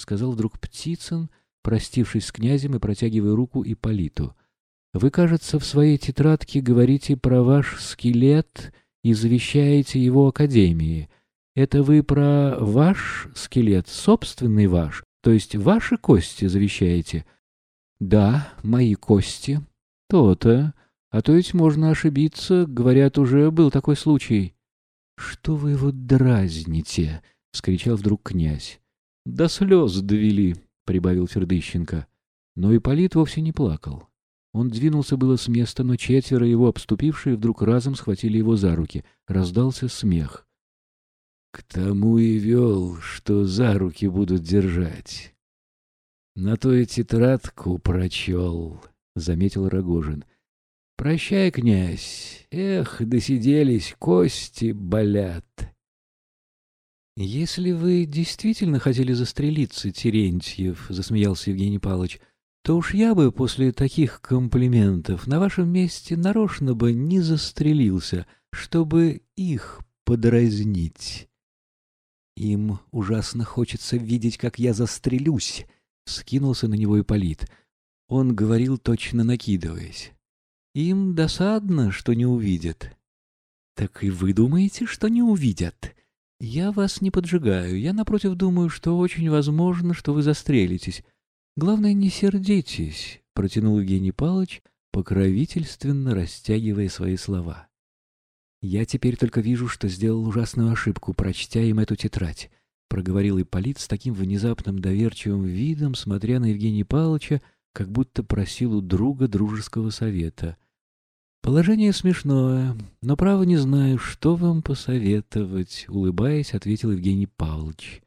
сказал вдруг Птицын, простившись с князем и протягивая руку Ипполиту. «Вы, кажется, в своей тетрадке говорите про ваш скелет и завещаете его Академии. Это вы про ваш скелет, собственный ваш, то есть ваши кости завещаете?» «Да, мои кости. То-то. А то ведь можно ошибиться. Говорят, уже был такой случай». «Что вы его дразните?» — вскричал вдруг князь. «До слез довели», — прибавил Фердыщенко. Но Ипполит вовсе не плакал. Он двинулся было с места, но четверо его обступившие вдруг разом схватили его за руки. Раздался смех. «К тому и вел, что за руки будут держать. На то и тетрадку прочел», — заметил Рогожин. «Прощай, князь. Эх, досиделись, кости болят». «Если вы действительно хотели застрелиться, Терентьев», — засмеялся Евгений Павлович, то уж я бы после таких комплиментов на вашем месте нарочно бы не застрелился, чтобы их подразнить. Им ужасно хочется видеть, как я застрелюсь, — скинулся на него Ипполит. Он говорил, точно накидываясь. Им досадно, что не увидят. Так и вы думаете, что не увидят? Я вас не поджигаю. Я, напротив, думаю, что очень возможно, что вы застрелитесь. Главное, не сердитесь, — протянул Евгений Павлович, покровительственно растягивая свои слова. Я теперь только вижу, что сделал ужасную ошибку, прочтя им эту тетрадь, — проговорил Ипполит с таким внезапным доверчивым видом, смотря на Евгения Павловича, как будто просил у друга дружеского совета. «Положение смешное, но, право, не знаю, что вам посоветовать», — улыбаясь, ответил Евгений Павлович.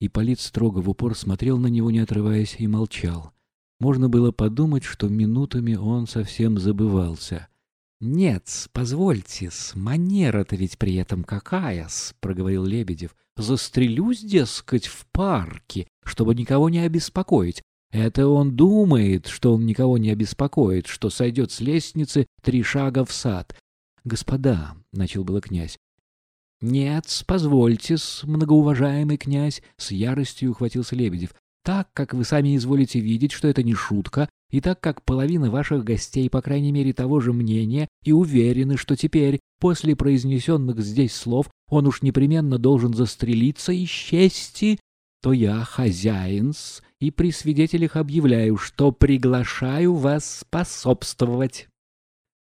Ипполит строго в упор смотрел на него, не отрываясь, и молчал. Можно было подумать, что минутами он совсем забывался. «Нет, позвольте-с, манера-то ведь при этом какая-с», — проговорил Лебедев. «Застрелюсь, дескать, в парке, чтобы никого не обеспокоить. Это он думает, что он никого не обеспокоит, что сойдет с лестницы три шага в сад. «Господа», — начал было князь, «Нет, позвольте-с, многоуважаемый князь», — с яростью ухватился Лебедев. «Так как вы сами изволите видеть, что это не шутка, и так как половина ваших гостей, по крайней мере, того же мнения, и уверены, что теперь, после произнесенных здесь слов, он уж непременно должен застрелиться из чести, то я, хозяин-с, и при свидетелях объявляю, что приглашаю вас способствовать».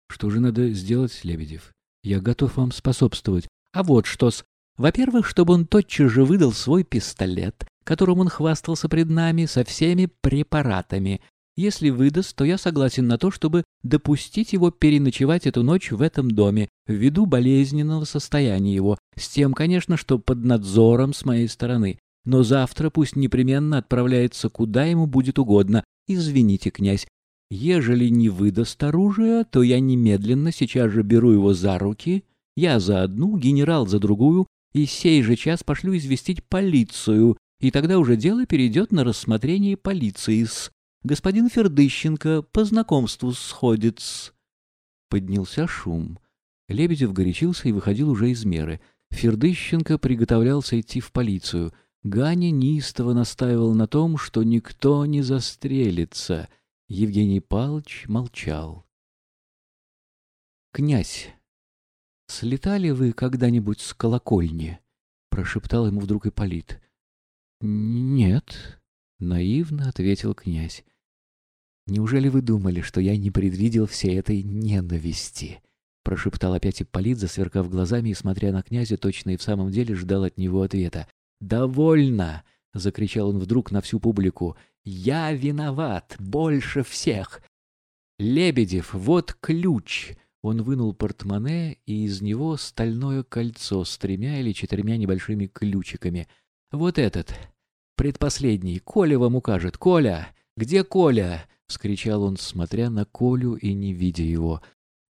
«Что же надо сделать, Лебедев? Я готов вам способствовать. А вот что-с. Во-первых, чтобы он тотчас же выдал свой пистолет, которым он хвастался пред нами со всеми препаратами. Если выдаст, то я согласен на то, чтобы допустить его переночевать эту ночь в этом доме, ввиду болезненного состояния его, с тем, конечно, что под надзором с моей стороны. Но завтра пусть непременно отправляется куда ему будет угодно. Извините, князь, ежели не выдаст оружие, то я немедленно сейчас же беру его за руки я за одну, генерал за другую, и сей же час пошлю известить полицию, и тогда уже дело перейдет на рассмотрение полиции с... Господин Фердыщенко по знакомству сходит Поднялся шум. Лебедев горячился и выходил уже из меры. Фердыщенко приготовлялся идти в полицию. Ганя неистово настаивал на том, что никто не застрелится. Евгений Павлович молчал. «Князь», «Слетали вы когда-нибудь с колокольни?» — прошептал ему вдруг Ипполит. «Нет», — наивно ответил князь. «Неужели вы думали, что я не предвидел всей этой ненависти?» — прошептал опять Ипполит, засверкав глазами и, смотря на князя, точно и в самом деле ждал от него ответа. «Довольно!» — закричал он вдруг на всю публику. «Я виноват! Больше всех! Лебедев, вот ключ! Он вынул портмоне, и из него стальное кольцо с тремя или четырьмя небольшими ключиками. «Вот этот, предпоследний, Коля вам укажет. Коля! Где Коля?» — вскричал он, смотря на Колю и не видя его.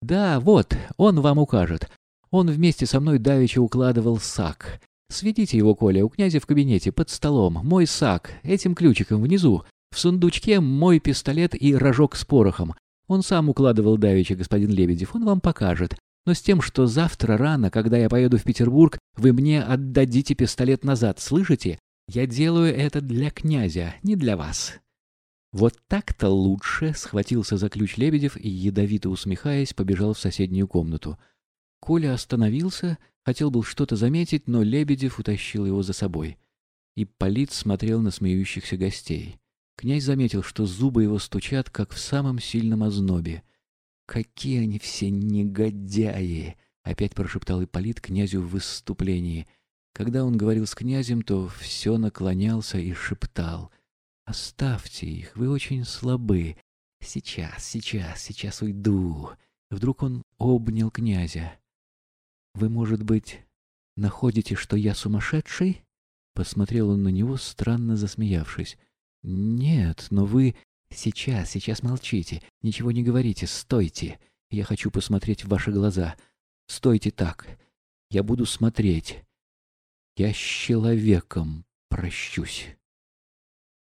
«Да, вот, он вам укажет. Он вместе со мной давеча укладывал сак. Сведите его, Коля, у князя в кабинете, под столом. Мой сак, этим ключиком внизу. В сундучке мой пистолет и рожок с порохом. Он сам укладывал давеча, господин Лебедев, он вам покажет. Но с тем, что завтра рано, когда я поеду в Петербург, вы мне отдадите пистолет назад, слышите? Я делаю это для князя, не для вас. Вот так-то лучше, схватился за ключ Лебедев и, ядовито усмехаясь, побежал в соседнюю комнату. Коля остановился, хотел был что-то заметить, но Лебедев утащил его за собой. И Полит смотрел на смеющихся гостей. Князь заметил, что зубы его стучат, как в самом сильном ознобе. «Какие они все негодяи!» — опять прошептал Ипполит князю в выступлении. Когда он говорил с князем, то все наклонялся и шептал. «Оставьте их, вы очень слабы. Сейчас, сейчас, сейчас уйду». Вдруг он обнял князя. «Вы, может быть, находите, что я сумасшедший?» Посмотрел он на него, странно засмеявшись. «Нет, но вы...» «Сейчас, сейчас молчите, ничего не говорите, стойте. Я хочу посмотреть в ваши глаза. Стойте так. Я буду смотреть. Я с человеком прощусь».